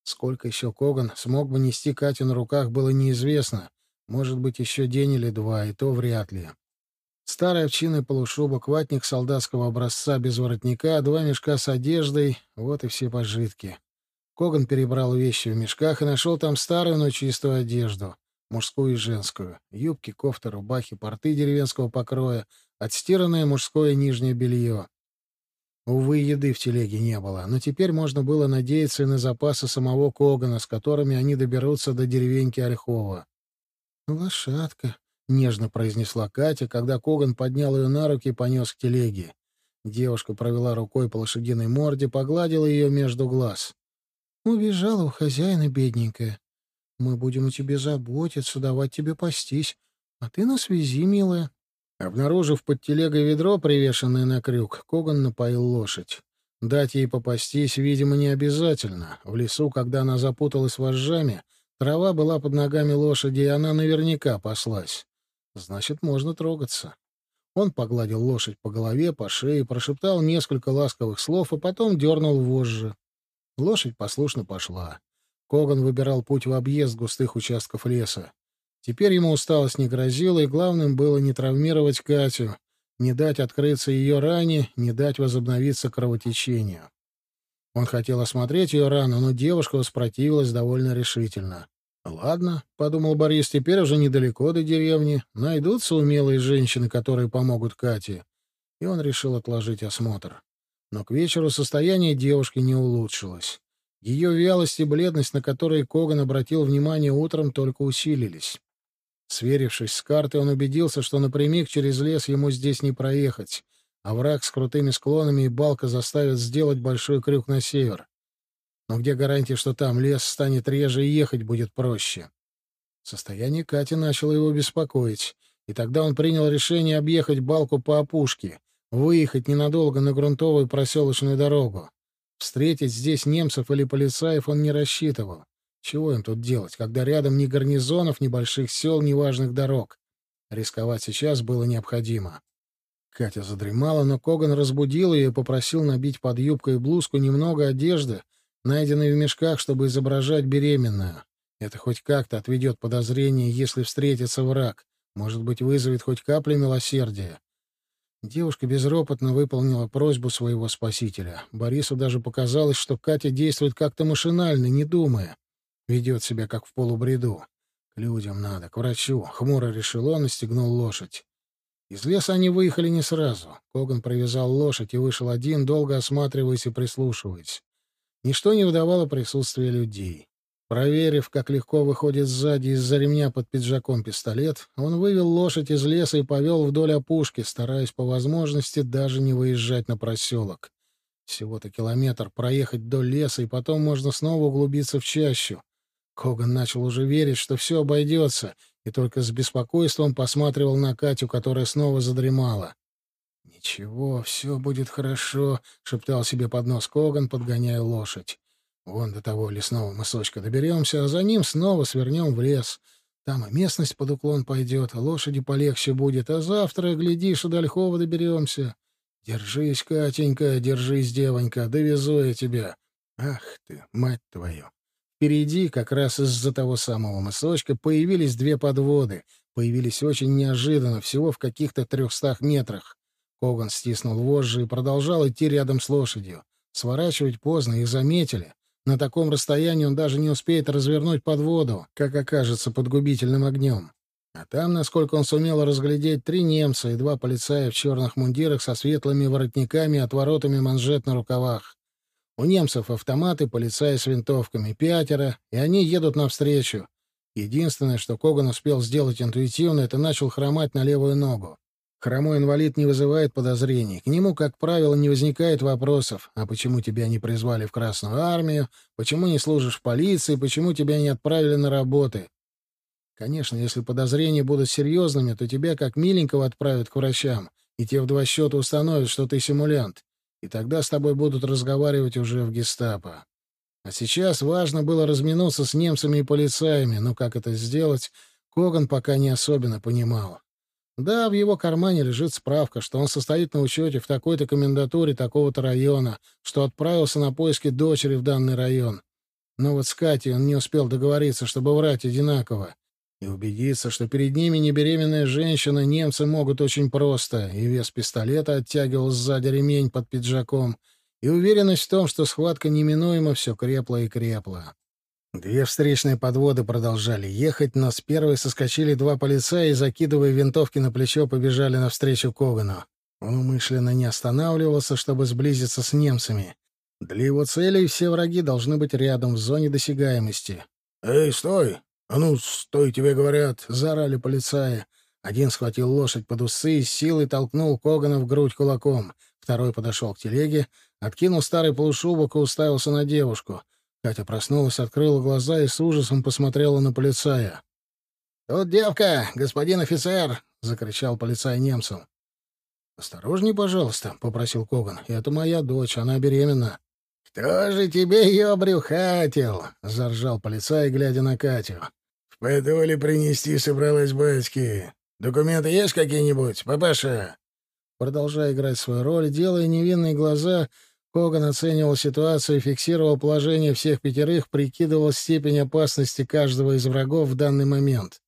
Сколько еще Коган смог бы нести Катю на руках, было неизвестно. Может быть, еще день или два, и то вряд ли. Старый овчиный полушубок, ватник солдатского образца без воротника, два мешка с одеждой — вот и все пожитки. Коган перебрал вещи в мешках и нашел там старую, но чистую одежду мужскую и женскую, юбки, кофты, рубахи, порты деревенского покроя, отстиранное мужское нижнее белье. Увы, еды в телеге не было, но теперь можно было надеяться и на запасы самого Когана, с которыми они доберутся до деревеньки Ольхова. «Лошадка», — нежно произнесла Катя, когда Коган поднял ее на руки и понес к телеге. Девушка провела рукой по лошадиной морде, погладила ее между глаз. «Убежала у хозяина, бедненькая. Мы будем о тебе заботиться, давать тебе пастись. А ты на связи, милая. Обнаружив под телегой ведро, привешенное на крюк, Коган напоил лошадь. Дать ей попастись, видимо, не обязательно. В лесу, когда она запуталась вожжами, трава была под ногами лошади, и она наверняка паслась. Значит, можно трогаться. Он погладил лошадь по голове, по шее, прошептал несколько ласковых слов, а потом дернул вожжи. Лошадь послушно пошла. Коган выбирал путь в объезд густых участков леса. Теперь ему усталость не грозила, и главным было не травмировать Катю, не дать открыться ее ране, не дать возобновиться кровотечению. Он хотел осмотреть ее рану, но девушка воспротивилась довольно решительно. «Ладно», — подумал Борис, — «теперь уже недалеко до деревни. Найдутся умелые женщины, которые помогут Кате». И он решил отложить осмотр. Но к вечеру состояние девушки не улучшилось. Ее вялость и бледность, на которые Коган обратил внимание утром, только усилились. Сверившись с картой, он убедился, что напрямик через лес ему здесь не проехать, а враг с крутыми склонами и балка заставят сделать большой крюк на север. Но где гарантия, что там лес станет реже и ехать будет проще? Состояние Кати начало его беспокоить. и тогда он принял решение объехать балку по опушке, выехать ненадолго на грунтовую проселочную дорогу. Встретить здесь немцев или полицаев он не рассчитывал. Чего им тут делать, когда рядом ни гарнизонов, ни больших сел, ни важных дорог? Рисковать сейчас было необходимо. Катя задремала, но Коган разбудил ее и попросил набить под юбкой и блузку немного одежды, найденной в мешках, чтобы изображать беременную. Это хоть как-то отведет подозрение, если встретится враг. Может быть, вызовет хоть каплю милосердия. Девушка безропотно выполнила просьбу своего спасителя. Борису даже показалось, что Катя действует как-то машинально, не думая. Ведет себя как в полубреду. К людям надо, к врачу. Хмуро решил он и стегнул лошадь. Из леса они выехали не сразу. Коган привязал лошадь и вышел один, долго осматриваясь и прислушиваясь. Ничто не выдавало присутствия людей. Проверив, как легко выходит сзади из-за ремня под пиджаком пистолет, он вывел лошадь из леса и повел вдоль опушки, стараясь по возможности даже не выезжать на проселок. Всего-то километр проехать до леса, и потом можно снова углубиться в чащу. Коган начал уже верить, что все обойдется, и только с беспокойством посматривал на Катю, которая снова задремала. «Ничего, все будет хорошо», — шептал себе под нос Коган, подгоняя лошадь. «Вон до того лесного мысочка доберемся, а за ним снова свернем в лес. Там и местность под уклон пойдет, а лошади полегче будет, а завтра, глядишь, и до Ольхова доберемся. Держись, Катенька, держись, девонька, довезу я тебя. Ах ты, мать твою!» Впереди, как раз из-за того самого мысочка, появились две подводы. Появились очень неожиданно, всего в каких-то трехстах метрах. Коган стиснул вожжи и продолжал идти рядом с лошадью. Сворачивать поздно, их заметили. На таком расстоянии он даже не успеет развернуть подводу, как окажется под губительным огнем. А там, насколько он сумел разглядеть, три немца и два полицая в черных мундирах со светлыми воротниками и отворотами манжет на рукавах. У немцев автоматы, полицаи с винтовками, пятеро, и они едут навстречу. Единственное, что Коган успел сделать интуитивно, это начал хромать на левую ногу. Хромой инвалид не вызывает подозрений. К нему, как правило, не возникает вопросов. А почему тебя не призвали в Красную армию? Почему не служишь в полиции? Почему тебя не отправили на работы? Конечно, если подозрения будут серьезными, то тебя как миленького отправят к врачам, и те в два счета установят, что ты симулянт и тогда с тобой будут разговаривать уже в гестапо. А сейчас важно было разминуться с немцами и полицаями, но как это сделать, Коган пока не особенно понимал. Да, в его кармане лежит справка, что он состоит на учете в такой-то комендатуре такого-то района, что отправился на поиски дочери в данный район. Но вот с Катей он не успел договориться, чтобы врать одинаково. И убедиться, что перед ними не беременная женщина, немцы могут очень просто. И вес пистолета оттягивал сзади ремень под пиджаком, и уверенность в том, что схватка неминуемо все крепла и крепла. Две встречные подводы продолжали ехать, но с первой соскочили два полицая и, закидывая винтовки на плечо, побежали навстречу Когану. Он умышленно не останавливался, чтобы сблизиться с немцами. Для его целей все враги должны быть рядом, в зоне досягаемости. «Эй, стой! «А ну, стой, тебе говорят!» — заорали полицаи. Один схватил лошадь под усы и силой толкнул Когана в грудь кулаком. Второй подошел к телеге, откинул старый полушубок и уставился на девушку. Катя проснулась, открыла глаза и с ужасом посмотрела на полицая. «Тут девка, господин офицер!» — закричал полицай немцам. «Осторожней, пожалуйста», — попросил Коган. «Это моя дочь, она беременна». «Кто же тебе ее обрюхатил?» — заржал полицай, глядя на Катю. «В принести собралась батьки. Документы есть какие-нибудь, папаша?» Продолжая играть свою роль, делая невинные глаза, Коган оценивал ситуацию, фиксировал положение всех пятерых, прикидывал степень опасности каждого из врагов в данный момент.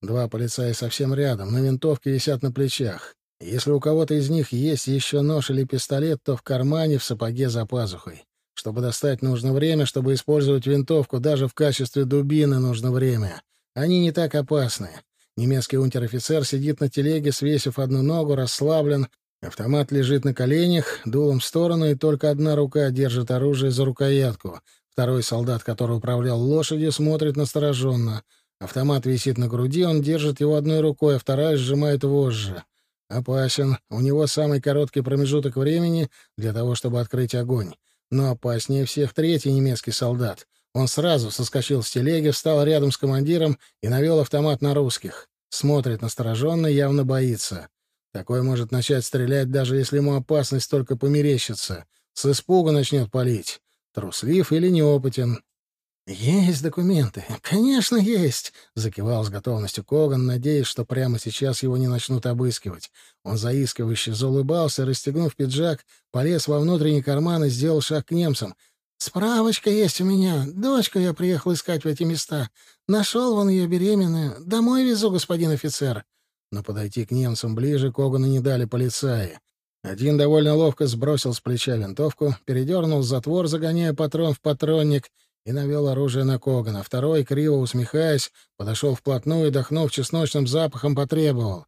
Два полицая совсем рядом, на винтовке висят на плечах. Если у кого-то из них есть еще нож или пистолет, то в кармане, в сапоге за пазухой. Чтобы достать, нужно время, чтобы использовать винтовку, даже в качестве дубины нужно время. Они не так опасны. Немецкий унтер-офицер сидит на телеге, свесив одну ногу, расслаблен. Автомат лежит на коленях, дулом в сторону, и только одна рука держит оружие за рукоятку. Второй солдат, который управлял лошадью, смотрит настороженно. Автомат висит на груди, он держит его одной рукой, а вторая сжимает вожжи. Опасен. У него самый короткий промежуток времени для того, чтобы открыть огонь. Но опаснее всех третий немецкий солдат. Он сразу соскочил с телеги, встал рядом с командиром и навел автомат на русских. Смотрит настороженно, явно боится. Такой может начать стрелять, даже если ему опасность только померещится. С испуга начнет палить. Труслив или неопытен. «Есть документы. Конечно, есть!» — закивал с готовностью Коган, надеясь, что прямо сейчас его не начнут обыскивать. Он заискивающе заулыбался, расстегнув пиджак, полез во внутренний карман и сделал шаг к немцам. «Справочка есть у меня. Дочку я приехал искать в эти места. Нашел вон ее беременную. Домой везу, господин офицер». Но подойти к немцам ближе Когану не дали полицаи. Один довольно ловко сбросил с плеча винтовку, передернул затвор, загоняя патрон в патронник — и навел оружие на Когана. Второй, криво усмехаясь, подошел вплотную и, дохнув чесночным запахом, потребовал.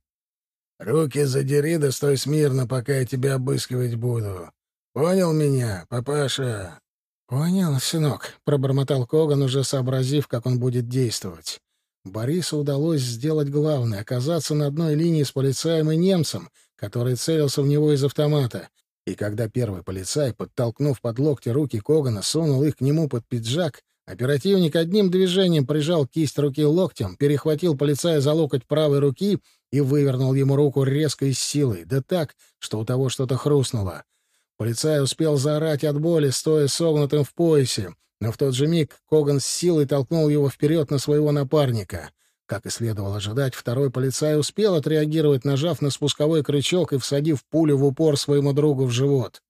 «Руки задери, да стой смирно, пока я тебя обыскивать буду. Понял меня, папаша?» «Понял, сынок», — пробормотал Коган, уже сообразив, как он будет действовать. Борису удалось сделать главное — оказаться на одной линии с полицаем и немцем, который целился в него из автомата. И когда первый полицай, подтолкнув под локти руки Когана, сунул их к нему под пиджак, оперативник одним движением прижал кисть руки локтем, перехватил полицая за локоть правой руки и вывернул ему руку резко и с силой, да так, что у того что-то хрустнуло. Полицай успел заорать от боли, стоя согнутым в поясе, но в тот же миг Коган с силой толкнул его вперед на своего напарника. Как и следовало ожидать, второй полицай успел отреагировать, нажав на спусковой крючок и всадив пулю в упор своему другу в живот.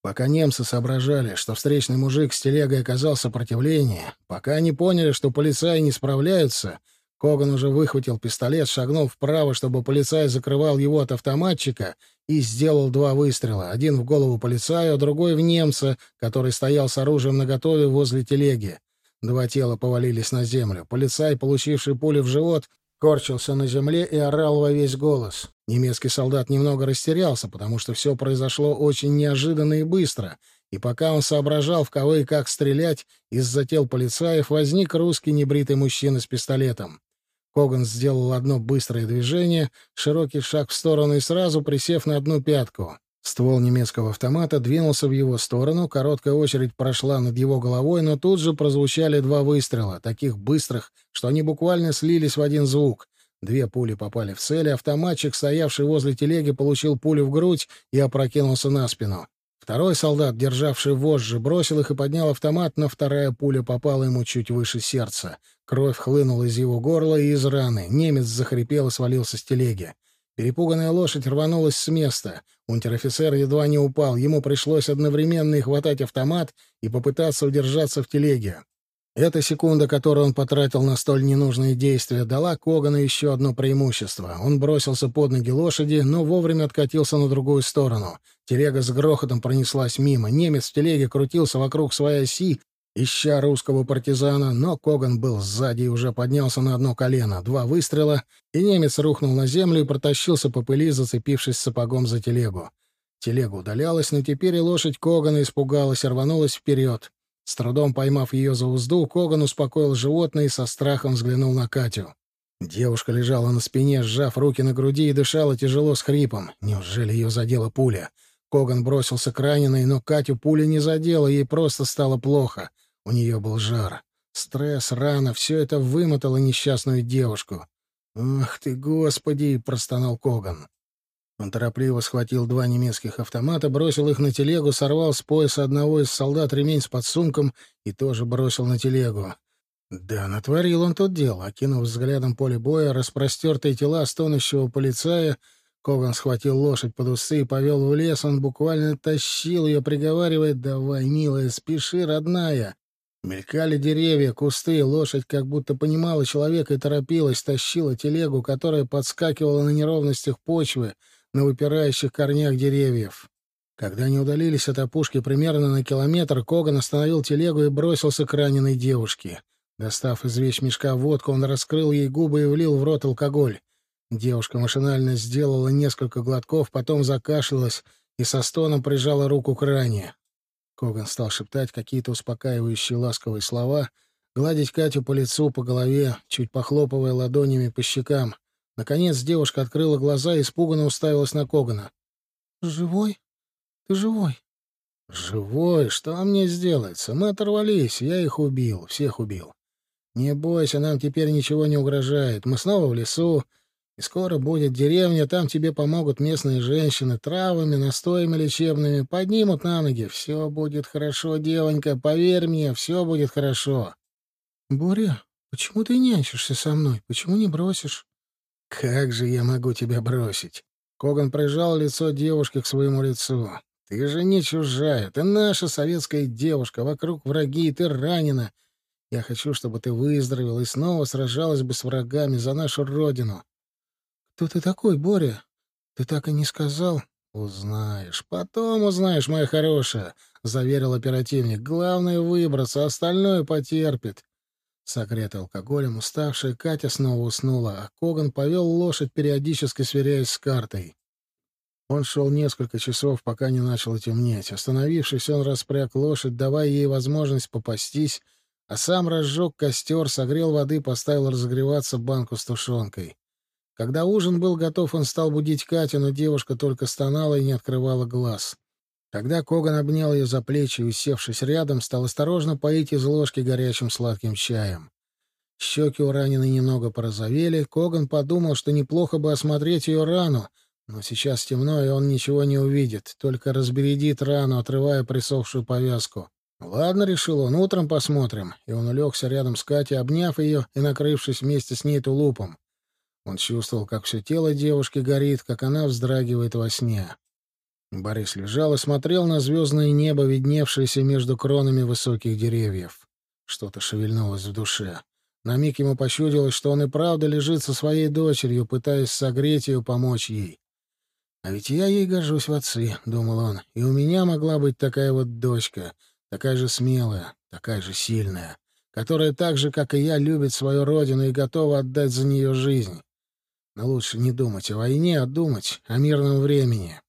Пока немцы соображали, что встречный мужик с телегой оказал сопротивление, пока они поняли, что полицаи не справляются, Коган уже выхватил пистолет, шагнул вправо, чтобы полицай закрывал его от автоматчика, и сделал два выстрела. Один в голову полицаю, другой в немца, который стоял с оружием наготове возле телеги. Два тела повалились на землю. Полицай, получивший пулю в живот, корчился на земле и орал во весь голос. Немецкий солдат немного растерялся, потому что все произошло очень неожиданно и быстро, и пока он соображал, в кого и как стрелять, из-за тел полицаев возник русский небритый мужчина с пистолетом. Коган сделал одно быстрое движение, широкий шаг в сторону и сразу присев на одну пятку. Ствол немецкого автомата двинулся в его сторону, короткая очередь прошла над его головой, но тут же прозвучали два выстрела, таких быстрых, что они буквально слились в один звук. Две пули попали в цель, автоматчик, стоявший возле телеги, получил пулю в грудь и опрокинулся на спину. Второй солдат, державший вожжи, бросил их и поднял автомат, но вторая пуля попала ему чуть выше сердца. Кровь хлынула из его горла и из раны. Немец захрипел и свалился с телеги. Перепуганная лошадь рванулась с места. Унтер-офицер едва не упал. Ему пришлось одновременно и хватать автомат и попытаться удержаться в телеге. Эта секунда, которую он потратил на столь ненужные действия, дала Когану еще одно преимущество. Он бросился под ноги лошади, но вовремя откатился на другую сторону. Телега с грохотом пронеслась мимо. Немец в телеге крутился вокруг своей оси, ища русского партизана, но Коган был сзади и уже поднялся на одно колено. Два выстрела, и немец рухнул на землю и протащился по пыли, зацепившись сапогом за телегу. Телега удалялась, но теперь и лошадь Когана испугалась и рванулась вперед. С трудом поймав ее за узду, Коган успокоил животное и со страхом взглянул на Катю. Девушка лежала на спине, сжав руки на груди и дышала тяжело с хрипом. Неужели ее задела пуля? Коган бросился к раненой, но Катю пуля не задела, ей просто стало плохо. У нее был жар. Стресс, рана — все это вымотало несчастную девушку. «Ах ты, Господи!» — простонал Коган. Он торопливо схватил два немецких автомата, бросил их на телегу, сорвал с пояса одного из солдат ремень с подсумком и тоже бросил на телегу. Да, натворил он тут дело. Окинув взглядом поле боя, распростертые тела стонущего полицая, Коган схватил лошадь под усы и повел в лес. Он буквально тащил ее, приговаривая «Давай, милая, спеши, родная!» Мелькали деревья, кусты, лошадь как будто понимала человека и торопилась, тащила телегу, которая подскакивала на неровностях почвы, на выпирающих корнях деревьев. Когда они удалились от опушки примерно на километр, Коган остановил телегу и бросился к раненой девушке. Достав из вещмешка водку, он раскрыл ей губы и влил в рот алкоголь. Девушка машинально сделала несколько глотков, потом закашлялась и со стоном прижала руку к ране. Коган стал шептать какие-то успокаивающие ласковые слова, гладить Катю по лицу, по голове, чуть похлопывая ладонями по щекам. Наконец девушка открыла глаза и испуганно уставилась на Когана. «Живой? Ты живой?» «Живой? Что мне сделается? Мы оторвались, я их убил, всех убил. Не бойся, нам теперь ничего не угрожает. Мы снова в лесу, И скоро будет деревня, там тебе помогут местные женщины травами, настоями лечебными, поднимут на ноги. Все будет хорошо, девонька, поверь мне, все будет хорошо. — Боря, почему ты нянчишься со мной? Почему не бросишь? — Как же я могу тебя бросить? Коган прижал лицо девушки к своему лицу. «Ты же не чужая, ты наша советская девушка, вокруг враги, ты ранена. Я хочу, чтобы ты выздоровела и снова сражалась бы с врагами за нашу родину. «Кто ты такой, Боря? Ты так и не сказал?» «Узнаешь. Потом узнаешь, моя хорошая», — заверил оперативник. «Главное — выбраться, остальное потерпит». Согретая алкоголем, уставшая Катя снова уснула, а Коган повел лошадь, периодически сверяясь с картой. Он шел несколько часов, пока не начало темнеть. Остановившись, он распряг лошадь, давая ей возможность попастись, а сам разжег костер, согрел воды, поставил разогреваться банку с тушенкой. Когда ужин был готов, он стал будить Катю, но девушка только стонала и не открывала глаз. Тогда Коган обнял ее за плечи и, усевшись рядом, стал осторожно поить из ложки горячим сладким чаем. Щеки у раненой немного порозовели. Коган подумал, что неплохо бы осмотреть ее рану, но сейчас темно, и он ничего не увидит, только разбередит рану, отрывая присохшую повязку. «Ладно», — решил он, — «утром посмотрим». И он улегся рядом с Катей, обняв ее и накрывшись вместе с ней тулупом. Он чувствовал, как все тело девушки горит, как она вздрагивает во сне. Борис лежал и смотрел на звездное небо, видневшееся между кронами высоких деревьев. Что-то шевельнулось в душе. На миг ему пощудилось, что он и правда лежит со своей дочерью, пытаясь согреть ее, помочь ей. «А ведь я ей гожусь в отцы», — думал он, — «и у меня могла быть такая вот дочка, такая же смелая, такая же сильная, которая так же, как и я, любит свою родину и готова отдать за нее жизнь. Но лучше не думать о войне, а думать о мирном времени.